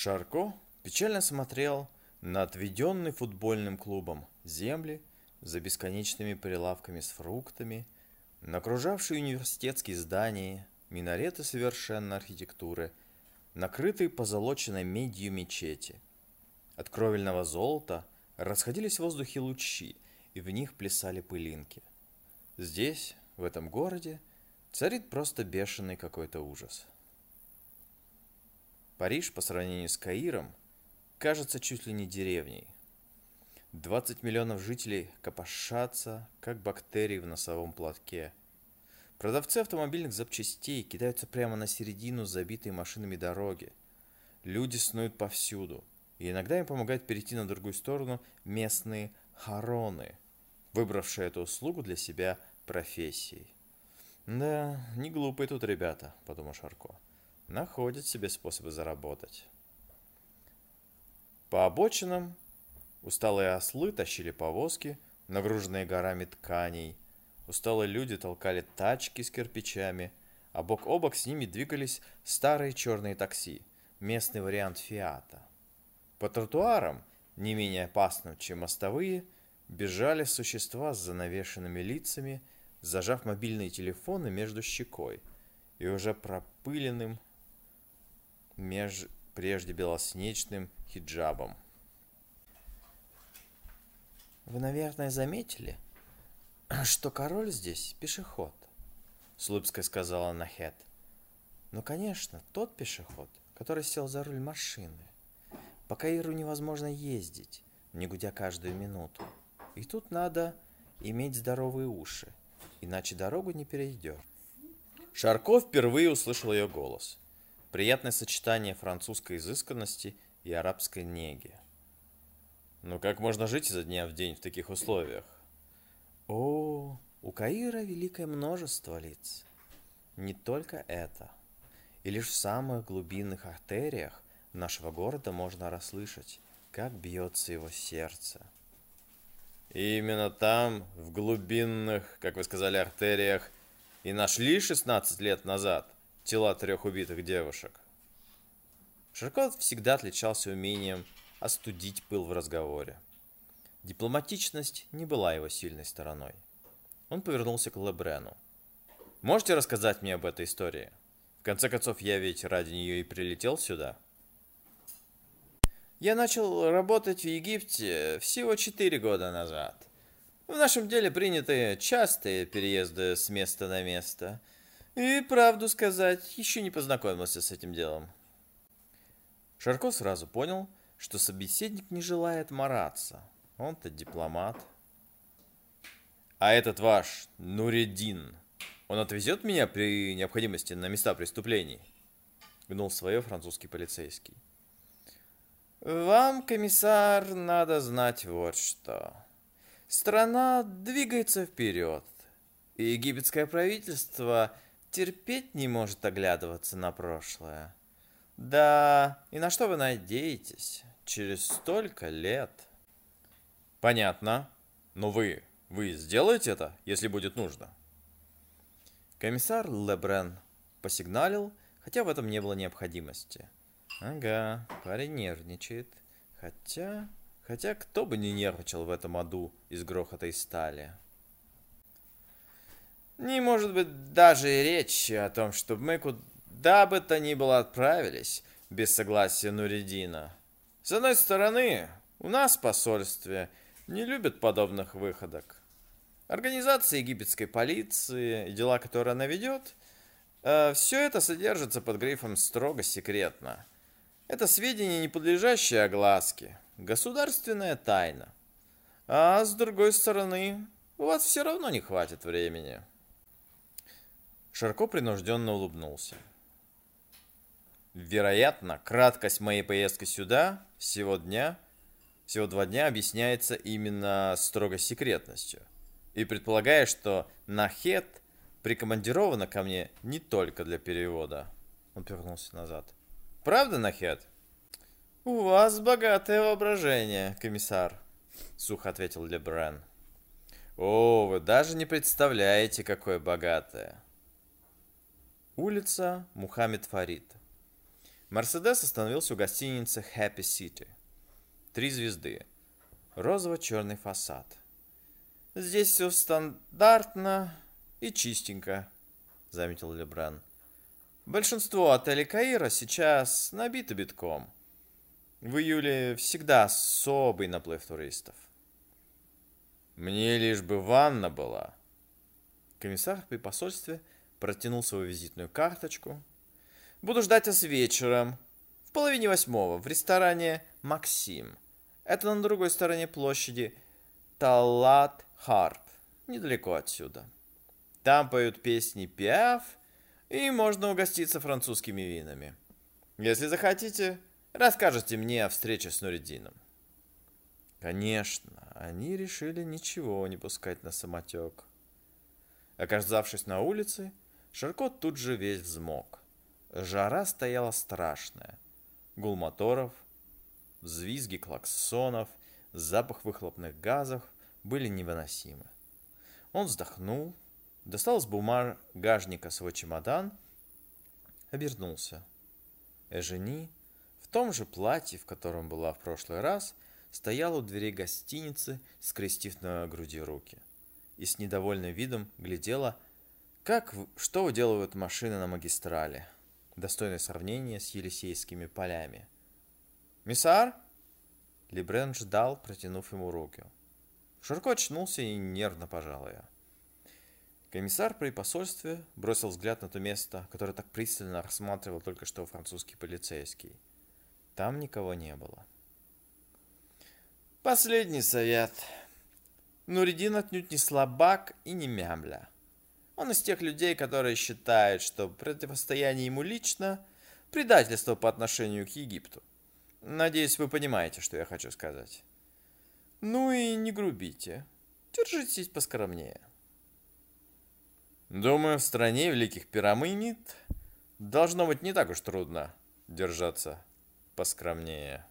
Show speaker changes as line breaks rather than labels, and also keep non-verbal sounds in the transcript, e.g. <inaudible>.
Шарко печально смотрел на отведенный футбольным клубом земли за бесконечными прилавками с фруктами, на окружавшие университетские здания, минареты совершенной архитектуры, накрытые позолоченной медью мечети. От кровельного золота расходились в воздухе лучи, и в них плясали пылинки. Здесь, в этом городе, царит просто бешеный какой-то ужас. Париж по сравнению с Каиром кажется чуть ли не деревней. 20 миллионов жителей копошатся, как бактерии в носовом платке. Продавцы автомобильных запчастей кидаются прямо на середину забитой машинами дороги. Люди снуют повсюду, и иногда им помогают перейти на другую сторону местные хароны, выбравшие эту услугу для себя профессией. «Да, не глупые тут ребята», — подумал Шарко находят себе способы заработать. По обочинам усталые ослы тащили повозки, нагруженные горами тканей. Усталые люди толкали тачки с кирпичами, а бок о бок с ними двигались старые черные такси, местный вариант Фиата. По тротуарам, не менее опасным, чем мостовые, бежали существа с занавешенными лицами, зажав мобильные телефоны между щекой и уже пропыленным меж прежде белоснечным хиджабом. Вы, наверное, заметили, <clears throat> что король здесь пешеход, с улыбкой сказала Нахет. Ну, конечно, тот пешеход, который сел за руль машины. По Каиру невозможно ездить, не гудя каждую минуту. И тут надо иметь здоровые уши, иначе дорогу не перейдешь. Шарков впервые услышал ее голос – Приятное сочетание французской изысканности и арабской неги. Но как можно жить изо дня в день в таких условиях? О, у Каира великое множество лиц. Не только это. И лишь в самых глубинных артериях нашего города можно расслышать, как бьется его сердце. И именно там, в глубинных, как вы сказали, артериях, и нашли 16 лет назад – тела трех убитых девушек. Ширкот всегда отличался умением остудить пыл в разговоре. Дипломатичность не была его сильной стороной. Он повернулся к Лебрену. «Можете рассказать мне об этой истории? В конце концов, я ведь ради нее и прилетел сюда». Я начал работать в Египте всего четыре года назад. В нашем деле приняты частые переезды с места на место – и, правду сказать, еще не познакомился с этим делом. Шарко сразу понял, что собеседник не желает мараться. Он-то дипломат. А этот ваш Нуреддин, он отвезет меня при необходимости на места преступлений? Гнул свое французский полицейский. Вам, комиссар, надо знать вот что. Страна двигается вперед. И египетское правительство – терпеть не может оглядываться на прошлое. Да, и на что вы надеетесь через столько лет? Понятно. Но вы, вы сделаете это, если будет нужно? Комиссар Лебрен посигналил, хотя в этом не было необходимости. Ага, парень нервничает. Хотя... Хотя кто бы не нервничал в этом аду из грохота и стали. Не может быть даже и речи о том, чтобы мы куда бы то ни было отправились без согласия Нуридина. С одной стороны, у нас в посольстве не любят подобных выходок. Организация египетской полиции и дела, которые она ведет, э, все это содержится под грифом «строго секретно». Это сведения, не подлежащие огласке, государственная тайна. А с другой стороны, у вас все равно не хватит времени. Широко принужденно улыбнулся. Вероятно, краткость моей поездки сюда, всего дня, всего два дня, объясняется именно строго секретностью. И предполагая, что Нахет прикомандирована ко мне не только для перевода. Он повернулся назад. Правда, Нахет? У вас богатое воображение, комиссар, сухо ответил Лебрен. О, вы даже не представляете, какое богатое. Улица Мухаммед Фарид. Мерседес остановился у гостиницы Happy City. Три звезды. Розово-черный фасад. Здесь все стандартно и чистенько, заметил Лебран. Большинство отелей Каира сейчас набиты битком. В июле всегда особый наплыв туристов. Мне лишь бы ванна была. Комиссар при посольстве протянул свою визитную карточку. Буду ждать вас вечером, в половине восьмого, в ресторане «Максим». Это на другой стороне площади Талат Харп, недалеко отсюда. Там поют песни Пиаф и можно угоститься французскими винами. Если захотите, расскажете мне о встрече с Нуридином. Конечно, они решили ничего не пускать на самотек. Оказавшись на улице, Шарко тут же весь взмок. Жара стояла страшная. Гул моторов, взвизги клаксонов, запах выхлопных газов были невыносимы. Он вздохнул, достал из бумажника свой чемодан, обернулся. Эжени в том же платье, в котором была в прошлый раз, стояла у дверей гостиницы, скрестив на груди руки, и с недовольным видом глядела, как, что уделывают машины на магистрали, достойное сравнение с Елисейскими полями. «Миссар?» Лебрен ждал, протянув ему руки. Широко очнулся и нервно пожал ее. Комиссар при посольстве бросил взгляд на то место, которое так пристально рассматривал только что французский полицейский. Там никого не было. Последний совет. Нуридин отнюдь не слабак и не мямля. Он из тех людей, которые считают, что противостояние ему лично – предательство по отношению к Египту. Надеюсь, вы понимаете, что я хочу сказать. Ну и не грубите. Держитесь поскромнее. Думаю, в стране великих пирамид должно быть не так уж трудно держаться поскромнее.